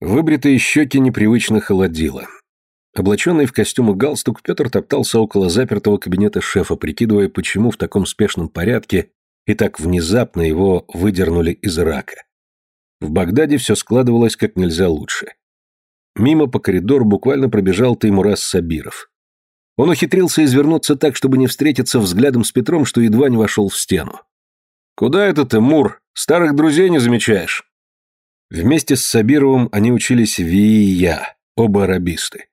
Выбритые щеки непривычно холодило. Облаченный в костюм и галстук, Петр топтался около запертого кабинета шефа, прикидывая, почему в таком спешном порядке и так внезапно его выдернули из рака. В Багдаде все складывалось как нельзя лучше. Мимо по коридору буквально пробежал Таймурас Сабиров. Он ухитрился извернуться так, чтобы не встретиться взглядом с Петром, что едва не вошел в стену. «Куда это ты, Мур? Старых друзей не замечаешь?» Вместе с Сабировым они учились Вия, оба арабисты.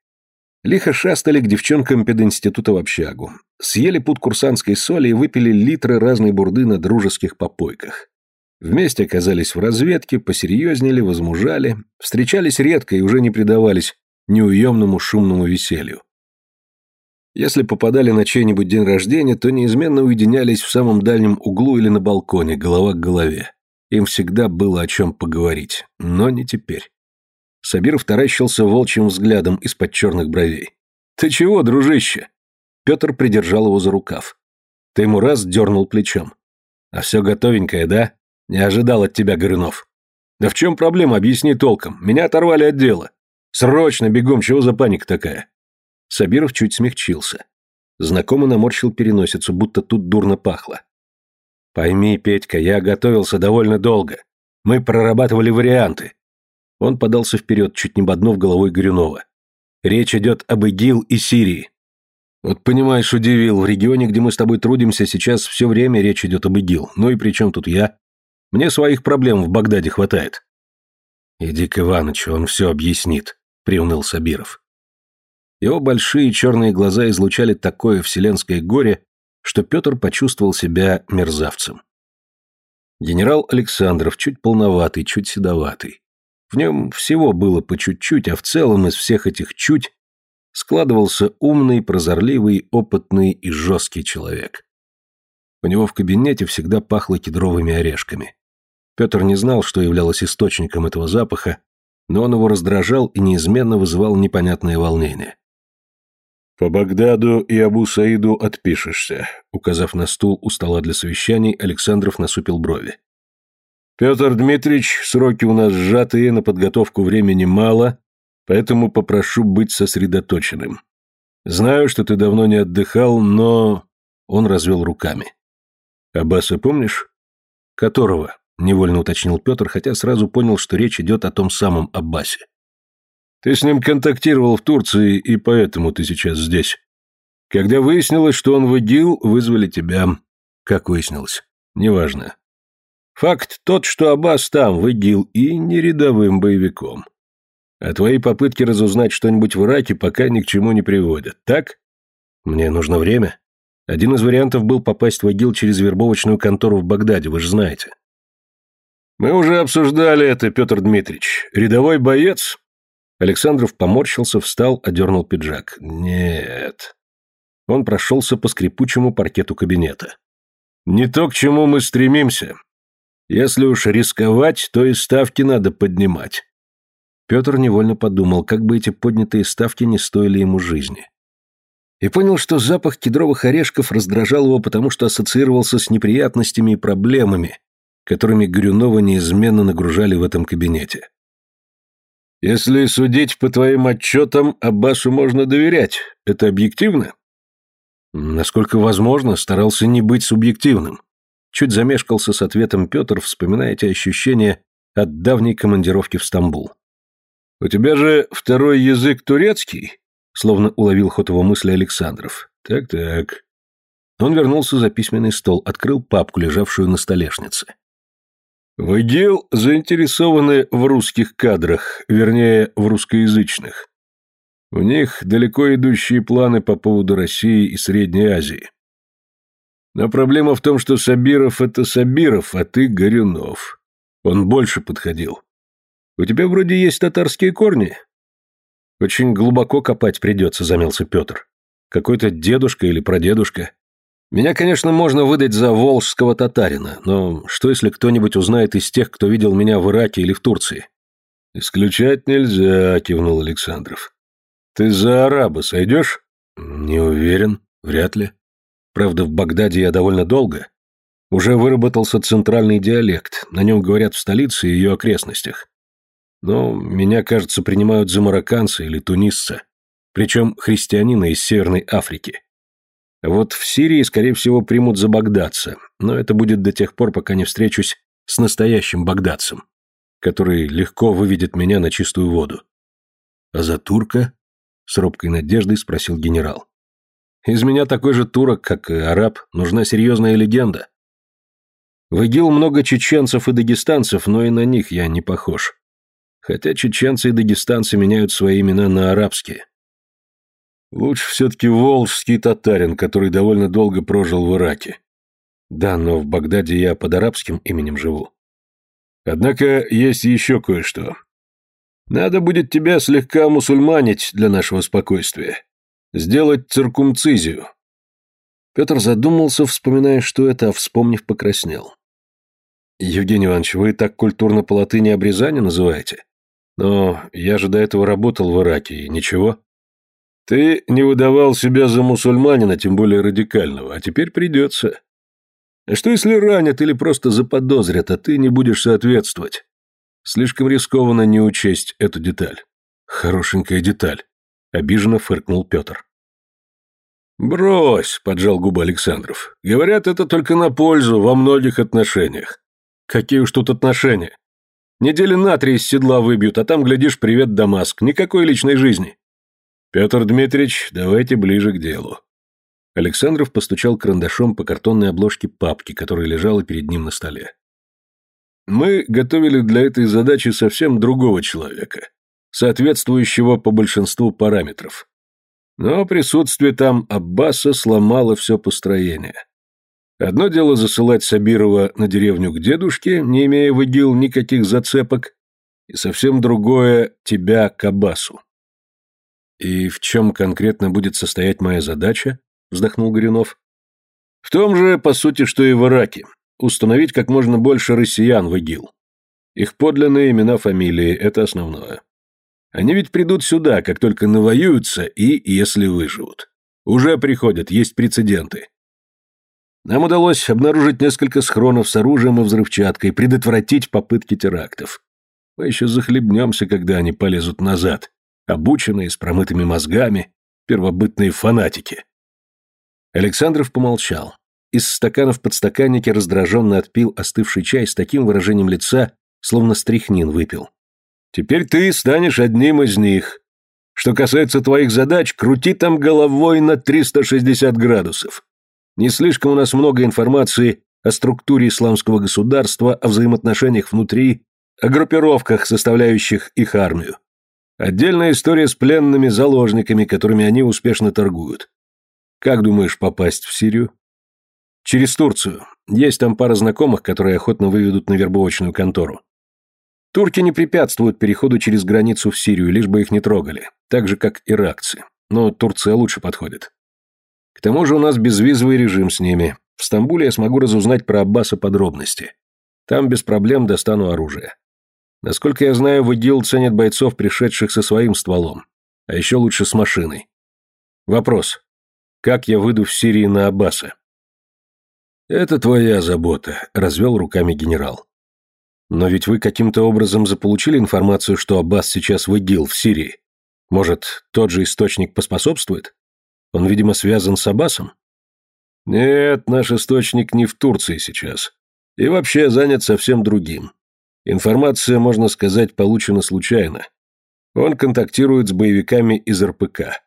Лихо шастали к девчонкам пединститута в общагу. Съели пуд курсантской соли и выпили литры разной бурды на дружеских попойках. Вместе оказались в разведке, посерьезнели, возмужали, встречались редко и уже не предавались неуемному шумному веселью. Если попадали на чей-нибудь день рождения, то неизменно уединялись в самом дальнем углу или на балконе, голова к голове. Им всегда было о чем поговорить, но не теперь. Сабиров таращился волчьим взглядом из-под черных бровей. «Ты чего, дружище?» Петр придержал его за рукав. Ты ему раз дернул плечом. «А все готовенькое, да? Не ожидал от тебя, Горынов». «Да в чем проблема, объясни толком. Меня оторвали от дела. Срочно, бегом, чего за паника такая?» Сабиров чуть смягчился. Знакомый наморщил переносицу, будто тут дурно пахло. Пойми, Петька, я готовился довольно долго. Мы прорабатывали варианты. Он подался вперед, чуть не боднув головой Горюнова. Речь идет об ИГИЛ и Сирии. Вот понимаешь, удивил, в регионе, где мы с тобой трудимся, сейчас все время речь идет об ИГИЛ. Ну и при чем тут я? Мне своих проблем в Багдаде хватает. Иди к Иванычу, он все объяснит, приуныл Сабиров. Его большие черные глаза излучали такое вселенское горе, что Петр почувствовал себя мерзавцем. Генерал Александров чуть полноватый, чуть седоватый. В нем всего было по чуть-чуть, а в целом из всех этих «чуть» складывался умный, прозорливый, опытный и жесткий человек. У него в кабинете всегда пахло кедровыми орешками. Петр не знал, что являлось источником этого запаха, но он его раздражал и неизменно вызывал непонятное волнение. «По Багдаду и Абу Саиду отпишешься», — указав на стул у стола для совещаний, Александров насупил брови. «Петр Дмитриевич, сроки у нас сжатые, на подготовку времени мало, поэтому попрошу быть сосредоточенным. Знаю, что ты давно не отдыхал, но...» Он развел руками. «Аббаса помнишь?» «Которого?» — невольно уточнил Петр, хотя сразу понял, что речь идет о том самом Аббасе. Ты с ним контактировал в Турции, и поэтому ты сейчас здесь. Когда выяснилось, что он в ИГИЛ, вызвали тебя. Как выяснилось? Неважно. Факт тот, что Аббас там, в ИГИЛ, и не рядовым боевиком. А твои попытки разузнать что-нибудь в Ираке пока ни к чему не приводят, так? Мне нужно время. Один из вариантов был попасть в ИГИЛ через вербовочную контору в Багдаде, вы же знаете. Мы уже обсуждали это, Петр Дмитрич. Рядовой боец Александров поморщился, встал, одернул пиджак. «Нет». Он прошелся по скрипучему паркету кабинета. «Не то, к чему мы стремимся. Если уж рисковать, то и ставки надо поднимать». Петр невольно подумал, как бы эти поднятые ставки не стоили ему жизни. И понял, что запах кедровых орешков раздражал его, потому что ассоциировался с неприятностями и проблемами, которыми Горюнова неизменно нагружали в этом кабинете. Если судить по твоим отчетам, Аббасу можно доверять. Это объективно? Насколько возможно, старался не быть субъективным. Чуть замешкался с ответом Петр, вспоминая те ощущения от давней командировки в Стамбул. «У тебя же второй язык турецкий?» Словно уловил ход его мысли Александров. «Так-так». Он вернулся за письменный стол, открыл папку, лежавшую на столешнице. Выдел заинтересованы в русских кадрах, вернее, в русскоязычных. У них далеко идущие планы по поводу России и Средней Азии. Но проблема в том, что Сабиров – это Сабиров, а ты – Горюнов. Он больше подходил. У тебя вроде есть татарские корни. Очень глубоко копать придется, замялся Петр. Какой-то дедушка или прадедушка. Меня, конечно, можно выдать за волжского татарина, но что если кто-нибудь узнает из тех, кто видел меня в Ираке или в Турции? Исключать нельзя, кивнул Александров. Ты за араба сойдешь? Не уверен, вряд ли. Правда, в Багдаде я довольно долго. Уже выработался центральный диалект, на нем говорят в столице и ее окрестностях. Но меня, кажется, принимают за марокканца или тунисца, причем христианина из Северной Африки. Вот в Сирии, скорее всего, примут за багдадца, но это будет до тех пор, пока не встречусь с настоящим багдадцем, который легко выведет меня на чистую воду. А за турка? С робкой надеждой спросил генерал. Из меня такой же турок, как и араб, нужна серьезная легенда. В ИГИЛ много чеченцев и дагестанцев, но и на них я не похож. Хотя чеченцы и дагестанцы меняют свои имена на арабские. Лучше все-таки волжский татарин, который довольно долго прожил в Ираке. Да, но в Багдаде я под арабским именем живу. Однако есть еще кое-что. Надо будет тебя слегка мусульманить для нашего спокойствия. Сделать циркумцизию. Петр задумался, вспоминая, что это, а вспомнив, покраснел. «Евгений Иванович, вы так культурно по латыни обрезание называете? Но я же до этого работал в Ираке, и ничего». Ты не выдавал себя за мусульманина, тем более радикального, а теперь придется. А что если ранят или просто заподозрят, а ты не будешь соответствовать? Слишком рискованно не учесть эту деталь. Хорошенькая деталь. Обиженно фыркнул Петр. «Брось», — поджал губы Александров. «Говорят, это только на пользу во многих отношениях». «Какие уж тут отношения? Недели на три из седла выбьют, а там, глядишь, привет, Дамаск. Никакой личной жизни». «Петр Дмитриевич, давайте ближе к делу». Александров постучал карандашом по картонной обложке папки, которая лежала перед ним на столе. «Мы готовили для этой задачи совсем другого человека, соответствующего по большинству параметров. Но присутствие там Аббаса сломало все построение. Одно дело засылать Сабирова на деревню к дедушке, не имея в ИГИЛ никаких зацепок, и совсем другое – тебя к Аббасу. «И в чем конкретно будет состоять моя задача?» – вздохнул Горюнов. «В том же, по сути, что и в Ираке. Установить как можно больше россиян в ИГИЛ. Их подлинные имена, фамилии – это основное. Они ведь придут сюда, как только навоюются и если выживут. Уже приходят, есть прецеденты. Нам удалось обнаружить несколько схронов с оружием и взрывчаткой, предотвратить попытки терактов. Мы еще захлебнемся, когда они полезут назад» обученные, с промытыми мозгами, первобытные фанатики. Александров помолчал. Из стакана в подстаканнике раздраженно отпил остывший чай с таким выражением лица, словно стряхнин выпил. «Теперь ты станешь одним из них. Что касается твоих задач, крути там головой на 360 градусов. Не слишком у нас много информации о структуре исламского государства, о взаимоотношениях внутри, о группировках, составляющих их армию. Отдельная история с пленными заложниками, которыми они успешно торгуют. Как думаешь попасть в Сирию? Через Турцию. Есть там пара знакомых, которые охотно выведут на вербовочную контору. Турки не препятствуют переходу через границу в Сирию, лишь бы их не трогали, так же, как иракцы. Но Турция лучше подходит. К тому же у нас безвизовый режим с ними. В Стамбуле я смогу разузнать про Аббаса подробности. Там без проблем достану оружие. Насколько я знаю, в ИДИЛ ценят бойцов, пришедших со своим стволом. А еще лучше с машиной. Вопрос. Как я выйду в Сирии на Аббаса? Это твоя забота, развел руками генерал. Но ведь вы каким-то образом заполучили информацию, что Аббас сейчас в ИДИЛ в Сирии. Может, тот же источник поспособствует? Он, видимо, связан с Аббасом? Нет, наш источник не в Турции сейчас. И вообще занят совсем другим. Информация, можно сказать, получена случайно. Он контактирует с боевиками из РПК.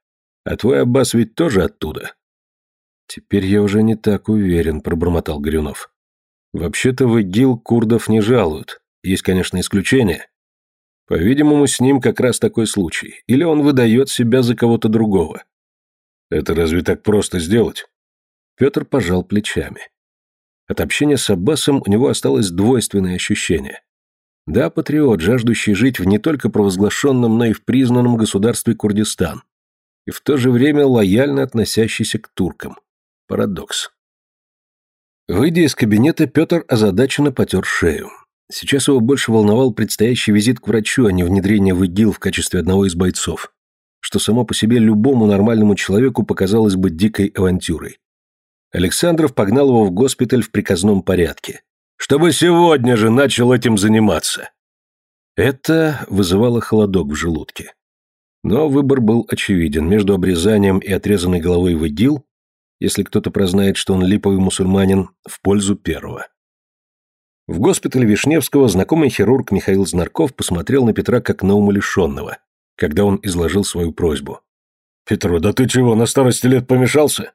А твой Аббас ведь тоже оттуда. Теперь я уже не так уверен, пробормотал Горюнов. Вообще-то в ИГИЛ курдов не жалуют. Есть, конечно, исключения. По-видимому, с ним как раз такой случай. Или он выдает себя за кого-то другого. Это разве так просто сделать? Петр пожал плечами. От общения с Аббасом у него осталось двойственное ощущение. Да, патриот, жаждущий жить в не только провозглашенном, но и в признанном государстве Курдистан, и в то же время лояльно относящийся к туркам. Парадокс. Выйдя из кабинета, Петр озадаченно потер шею. Сейчас его больше волновал предстоящий визит к врачу, а не внедрение в ИГИЛ в качестве одного из бойцов, что само по себе любому нормальному человеку показалось бы дикой авантюрой. Александров погнал его в госпиталь в приказном порядке чтобы сегодня же начал этим заниматься. Это вызывало холодок в желудке. Но выбор был очевиден между обрезанием и отрезанной головой в ИГИЛ, если кто-то прознает, что он липовый мусульманин, в пользу первого. В госпитале Вишневского знакомый хирург Михаил Знарков посмотрел на Петра как на умалишенного, когда он изложил свою просьбу. «Петру, да ты чего, на старости лет помешался?»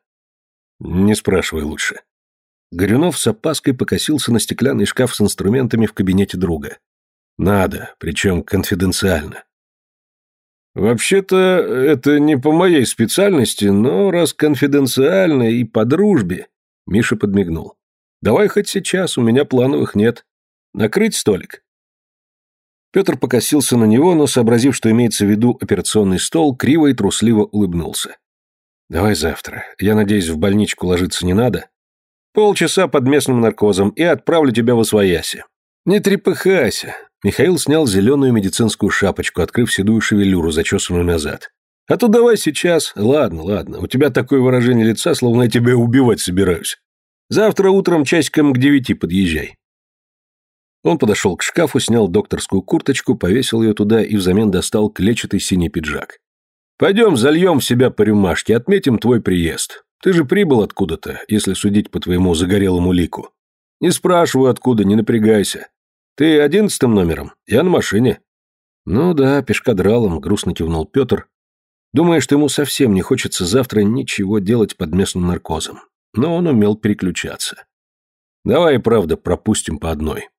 «Не спрашивай лучше. Горюнов с опаской покосился на стеклянный шкаф с инструментами в кабинете друга. «Надо, причем конфиденциально». «Вообще-то это не по моей специальности, но раз конфиденциально и по дружбе...» Миша подмигнул. «Давай хоть сейчас, у меня плановых нет. Накрыть столик?» Петр покосился на него, но, сообразив, что имеется в виду операционный стол, криво и трусливо улыбнулся. «Давай завтра. Я надеюсь, в больничку ложиться не надо?» Полчаса под местным наркозом и отправлю тебя в освояси. Не трепыхайся. Михаил снял зеленую медицинскую шапочку, открыв седую шевелюру, зачесанную назад. А то давай сейчас. Ладно, ладно. У тебя такое выражение лица, словно я тебя убивать собираюсь. Завтра утром часиком к девяти подъезжай. Он подошел к шкафу, снял докторскую курточку, повесил ее туда и взамен достал клетчатый синий пиджак. «Пойдем зальем в себя по рюмашке, отметим твой приезд. Ты же прибыл откуда-то, если судить по твоему загорелому лику. Не спрашиваю откуда, не напрягайся. Ты одиннадцатым номером, я на машине. Ну да, пешкадралом, грустно кивнул Петр, думая, что ему совсем не хочется завтра ничего делать под местным наркозом. Но он умел переключаться. Давай, правда, пропустим по одной.